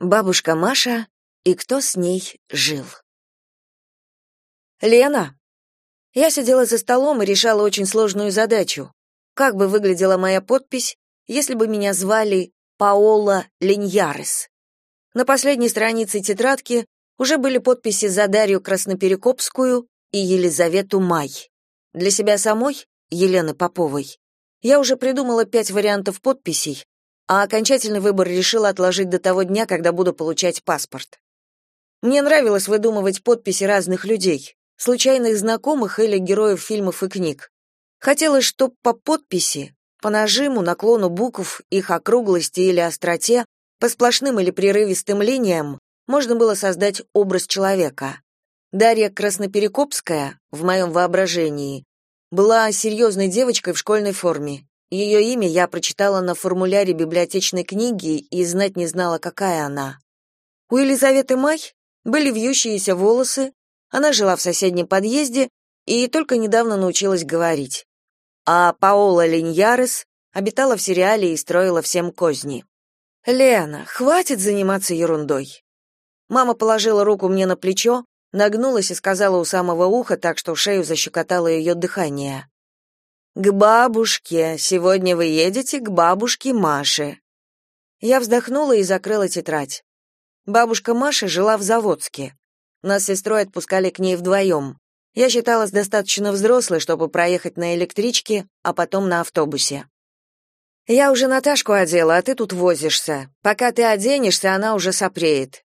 Бабушка Маша и кто с ней жил. Лена. Я сидела за столом и решала очень сложную задачу. Как бы выглядела моя подпись, если бы меня звали Паола Линьярес? На последней странице тетрадки уже были подписи за Дарью Красноперекопскую и Елизавету Май. Для себя самой, Елены Поповой, я уже придумала пять вариантов подписей, а окончательный выбор решила отложить до того дня, когда буду получать паспорт. Мне нравилось выдумывать подписи разных людей, случайных знакомых или героев фильмов и книг. Хотелось, чтобы по подписи, по нажиму, наклону букв, их округлости или остроте, по сплошным или прерывистым линиям можно было создать образ человека. Дарья Красноперекопская, в моем воображении, была серьезной девочкой в школьной форме, ее имя я прочитала на формуляре библиотечной книги и знать не знала, какая она. У Елизаветы Май были вьющиеся волосы, она жила в соседнем подъезде и только недавно научилась говорить. А Паола Линьярес обитала в сериале и строила всем козни. «Лена, хватит заниматься ерундой». Мама положила руку мне на плечо, нагнулась и сказала у самого уха, так что шею защекотало ее дыхание. К бабушке. Сегодня вы едете к бабушке Маше. Я вздохнула и закрыла тетрадь. Бабушка Маша жила в Заводске. Нас с сестрой отпускали к ней вдвоем. Я считалась достаточно взрослой, чтобы проехать на электричке, а потом на автобусе. Я уже Наташку одела, а ты тут возишься. Пока ты оденешься, она уже сопреет.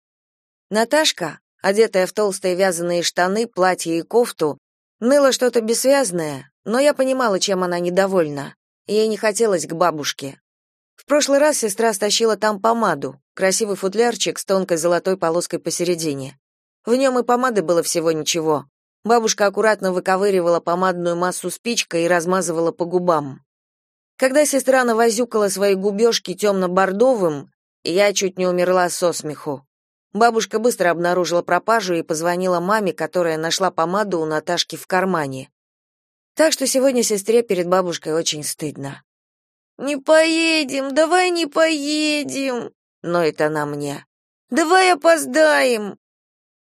Наташка, одетая в толстые вязаные штаны, платье и кофту, ныла что-то бессвязное, но я понимала, чем она недовольна. Ей не хотелось к бабушке. В прошлый раз сестра стащила там помаду, красивый футлярчик с тонкой золотой полоской посередине. В нем и помады было всего ничего. Бабушка аккуратно выковыривала помадную массу спичкой и размазывала по губам. Когда сестра навозюкала свои губежки темно-бордовым, я чуть не умерла со смеху. Бабушка быстро обнаружила пропажу и позвонила маме, которая нашла помаду у Наташки в кармане. Так что сегодня сестре перед бабушкой очень стыдно. «Не поедем, давай не поедем», — ноет она мне. «Давай опоздаем».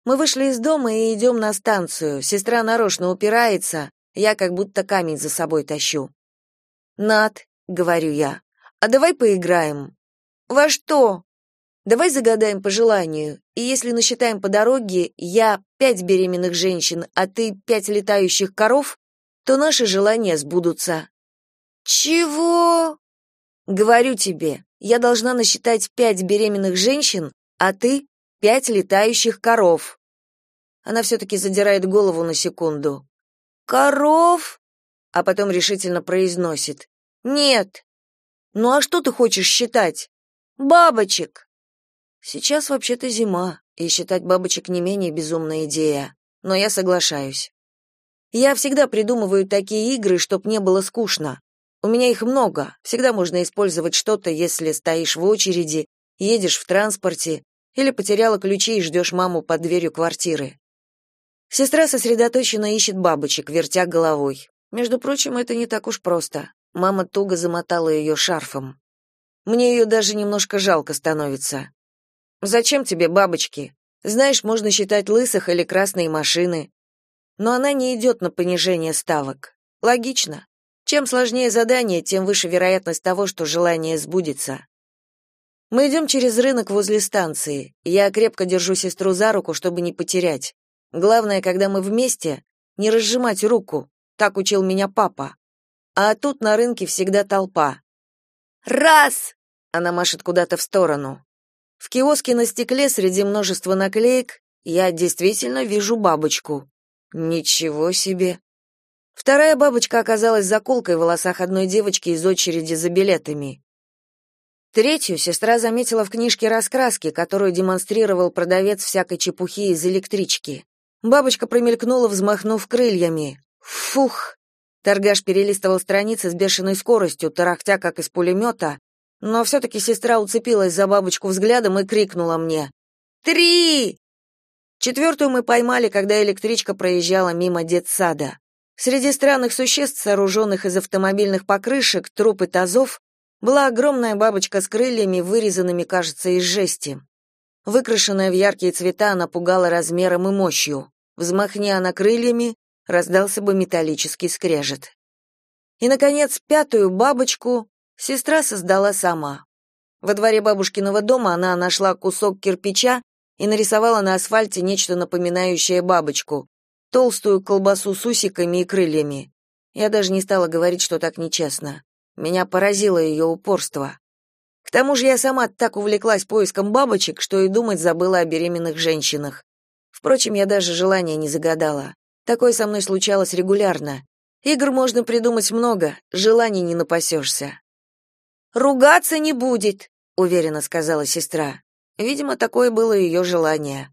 Мы вышли из дома и идем на станцию. Сестра нарочно упирается, я как будто камень за собой тащу. «Над», — говорю я, — «а давай поиграем». «Во что?» «Давай загадаем по желанию, и если насчитаем по дороге, я пять беременных женщин, а ты пять летающих коров, то наши желания сбудутся. Чего? Говорю тебе, я должна насчитать пять беременных женщин, а ты пять летающих коров. Она все-таки задирает голову на секунду. Коров? А потом решительно произносит. Нет. Ну а что ты хочешь считать? Бабочек. Сейчас вообще-то зима, и считать бабочек не менее безумная идея, но я соглашаюсь. Я всегда придумываю такие игры, чтоб не было скучно. У меня их много. Всегда можно использовать что-то, если стоишь в очереди, едешь в транспорте или потеряла ключи и ждешь маму под дверью квартиры. Сестра сосредоточенно ищет бабочек, вертя головой. Между прочим, это не так уж просто. Мама туго замотала ее шарфом. Мне ее даже немножко жалко становится. Зачем тебе бабочки? Знаешь, можно считать лысых или красные машины. Но она не идет на понижение ставок. Логично. Чем сложнее задание, тем выше вероятность того, что желание сбудется. Мы идем через рынок возле станции. Я крепко держу сестру за руку, чтобы не потерять. Главное, когда мы вместе, не разжимать руку. Так учил меня папа. А тут на рынке всегда толпа. Раз! Она машет куда-то в сторону. В киоске на стекле среди множества наклеек я действительно вижу бабочку. Ничего себе. Вторая бабочка оказалась заколкой в волосах одной девочки из очереди за билетами. Третью сестра заметила в книжке раскраски, которую демонстрировал продавец всякой чепухи из электрички. Бабочка промелькнула, взмахнув крыльями. Фух! Торгаш перелистывал страницы с бешеной скоростью, тарахтя как из пулемета, но все-таки сестра уцепилась за бабочку взглядом и крикнула мне. «Три!» Четвертую мы поймали, когда электричка проезжала мимо детсада. Среди странных существ, сооруженных из автомобильных покрышек, труп и тазов, была огромная бабочка с крыльями, вырезанными, кажется, из жести. Выкрашенная в яркие цвета, она пугала размером и мощью. Взмахни она крыльями, раздался бы металлический скрежет. И, наконец, пятую бабочку сестра создала сама. Во дворе бабушкиного дома она нашла кусок кирпича и нарисовала на асфальте нечто напоминающее бабочку, толстую колбасу с усиками и крыльями. Я даже не стала говорить, что так нечестно. Меня поразило ее упорство. К тому же я сама так увлеклась поиском бабочек, что и думать забыла о беременных женщинах. Впрочем, я даже желания не загадала. Такое со мной случалось регулярно. Игр можно придумать много, желаний не напасешься. «Ругаться не будет», — уверенно сказала сестра. Видимо, такое было ее желание.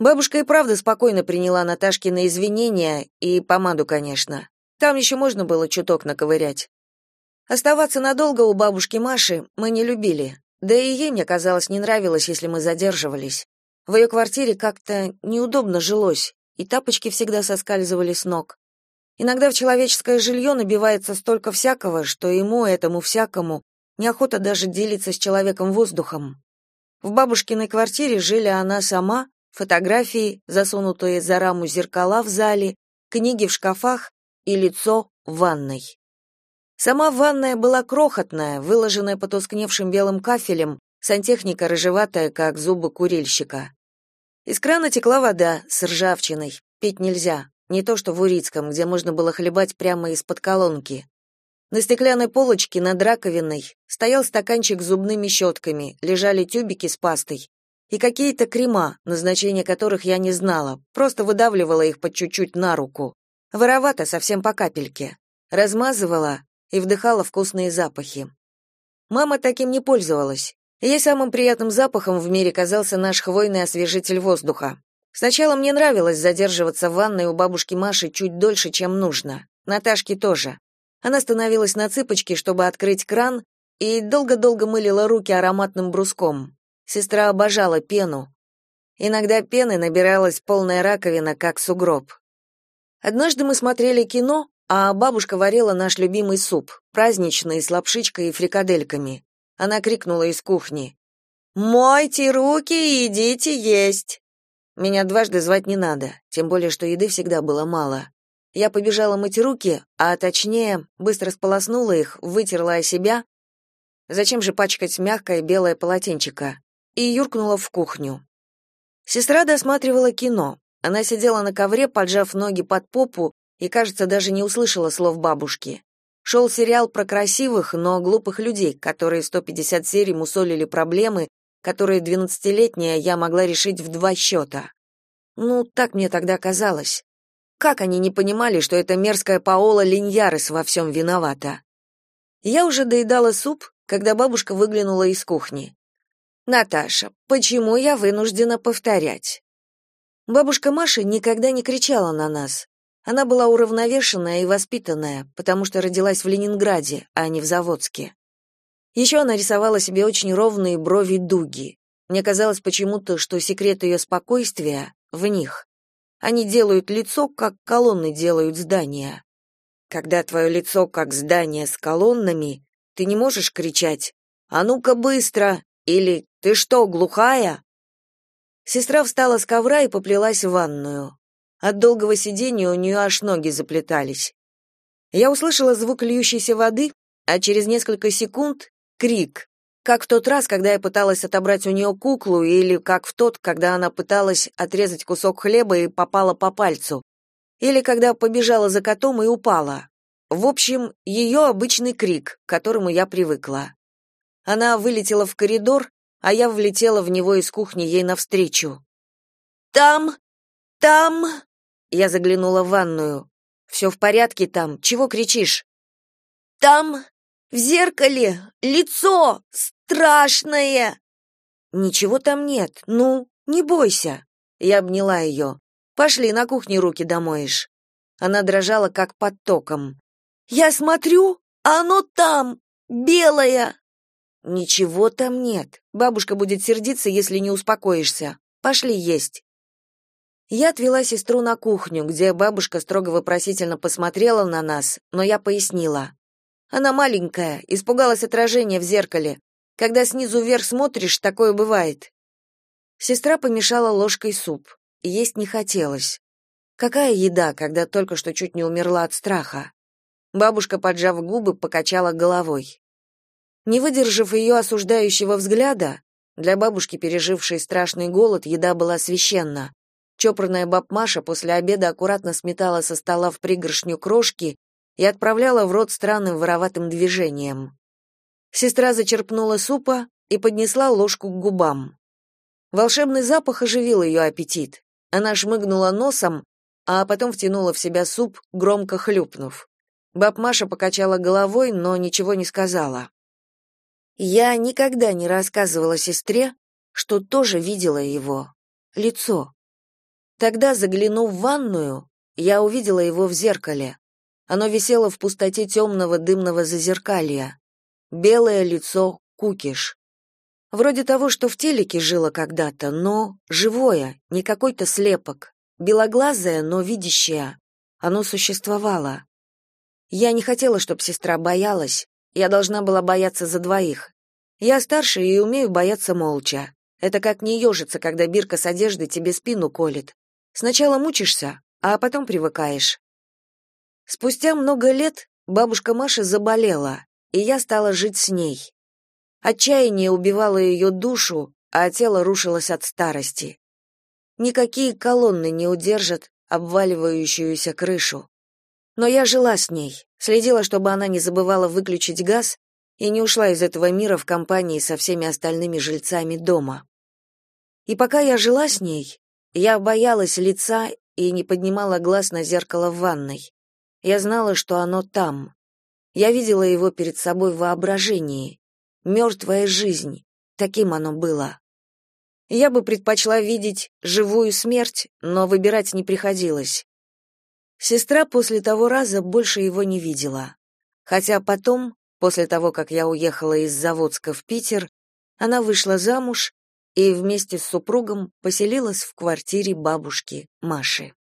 Бабушка и правда спокойно приняла Наташкины извинения и помаду, конечно. Там еще можно было чуток наковырять. Оставаться надолго у бабушки Маши мы не любили. Да и ей, мне казалось, не нравилось, если мы задерживались. В ее квартире как-то неудобно жилось, и тапочки всегда соскальзывали с ног. Иногда в человеческое жилье набивается столько всякого, что ему, этому всякому, неохота даже делиться с человеком воздухом. В бабушкиной квартире жили она сама, фотографии, засунутые за раму зеркала в зале, книги в шкафах и лицо в ванной. Сама ванная была крохотная, выложенная потускневшим белым кафелем, сантехника рыжеватая, как зубы курильщика. Из крана текла вода с ржавчиной, пить нельзя, не то что в Урицком, где можно было хлебать прямо из-под колонки. На стеклянной полочке над раковиной стоял стаканчик с зубными щетками, лежали тюбики с пастой, и какие-то крема, назначение которых я не знала, просто выдавливала их по чуть-чуть на руку. Воровато, совсем по капельке. Размазывала и вдыхала вкусные запахи. Мама таким не пользовалась. Ей самым приятным запахом в мире казался наш хвойный освежитель воздуха. Сначала мне нравилось задерживаться в ванной у бабушки Маши чуть дольше, чем нужно. Наташке тоже. Она становилась на цыпочки, чтобы открыть кран, и долго-долго мылила руки ароматным бруском. Сестра обожала пену. Иногда пены набиралась полная раковина, как сугроб. Однажды мы смотрели кино, а бабушка варила наш любимый суп, праздничный, с лапшичкой и фрикадельками. Она крикнула из кухни. «Мойте руки и идите есть!» Меня дважды звать не надо, тем более, что еды всегда было мало. Я побежала мыть руки, а точнее, быстро сполоснула их, вытерла о себя. Зачем же пачкать мягкое белое полотенчико? и юркнула в кухню. Сестра досматривала кино. Она сидела на ковре, поджав ноги под попу, и, кажется, даже не услышала слов бабушки. Шел сериал про красивых, но глупых людей, которые 150 серий мусолили проблемы, которые двенадцатилетняя я могла решить в два счета. Ну, так мне тогда казалось. Как они не понимали, что эта мерзкая Паола Линьярес во всем виновата? Я уже доедала суп, когда бабушка выглянула из кухни. Наташа, почему я вынуждена повторять? Бабушка Маша никогда не кричала на нас. Она была уравновешенная и воспитанная, потому что родилась в Ленинграде, а не в Заводске. Еще она рисовала себе очень ровные брови дуги. Мне казалось почему-то, что секрет ее спокойствия в них. Они делают лицо, как колонны делают здания. Когда твое лицо как здание с колоннами, ты не можешь кричать «А ну-ка быстро!» или ты что, глухая? Сестра встала с ковра и поплелась в ванную. От долгого сидения у нее аж ноги заплетались. Я услышала звук льющейся воды, а через несколько секунд крик, как в тот раз, когда я пыталась отобрать у нее куклу, или как в тот, когда она пыталась отрезать кусок хлеба и попала по пальцу, или когда побежала за котом и упала. В общем, ее обычный крик, к которому я привыкла. Она вылетела в коридор, а я влетела в него из кухни ей навстречу. «Там! Там!» Я заглянула в ванную. «Все в порядке там? Чего кричишь?» «Там! В зеркале! Лицо! Страшное!» «Ничего там нет. Ну, не бойся!» Я обняла ее. «Пошли, на кухне руки домоешь». Она дрожала, как под током. «Я смотрю, а оно там! Белое!» Ничего там нет. Бабушка будет сердиться, если не успокоишься. Пошли есть. Я отвела сестру на кухню, где бабушка строго вопросительно посмотрела на нас, но я пояснила. Она маленькая, испугалась отражения в зеркале. Когда снизу вверх смотришь, такое бывает. Сестра помешала ложкой суп. Есть не хотелось. Какая еда, когда только что чуть не умерла от страха? Бабушка, поджав губы, покачала головой. Не выдержав ее осуждающего взгляда, для бабушки, пережившей страшный голод, еда была священна. Чопорная баб Маша после обеда аккуратно сметала со стола в пригоршню крошки и отправляла в рот странным вороватым движением. Сестра зачерпнула супа и поднесла ложку к губам. Волшебный запах оживил ее аппетит. Она шмыгнула носом, а потом втянула в себя суп, громко хлюпнув. Баб Маша покачала головой, но ничего не сказала. Я никогда не рассказывала сестре, что тоже видела его. Лицо. Тогда, заглянув в ванную, я увидела его в зеркале. Оно висело в пустоте темного дымного зазеркалья. Белое лицо Кукиш. Вроде того, что в телеке жило когда-то, но живое, не какой-то слепок. Белоглазое, но видящее. Оно существовало. Я не хотела, чтобы сестра боялась, я должна была бояться за двоих. Я старше и умею бояться молча. Это как не ежиться, когда бирка с одеждой тебе спину колет. Сначала мучишься, а потом привыкаешь. Спустя много лет бабушка Маша заболела, и я стала жить с ней. Отчаяние убивало ее душу, а тело рушилось от старости. Никакие колонны не удержат обваливающуюся крышу. Но я жила с ней, следила, чтобы она не забывала выключить газ и не ушла из этого мира в компании со всеми остальными жильцами дома. И пока я жила с ней, я боялась лица и не поднимала глаз на зеркало в ванной. Я знала, что оно там. Я видела его перед собой в воображении. Мертвая жизнь. Таким оно было. Я бы предпочла видеть живую смерть, но выбирать не приходилось. Сестра после того раза больше его не видела. Хотя потом, после того, как я уехала из Заводска в Питер, она вышла замуж и вместе с супругом поселилась в квартире бабушки Маши.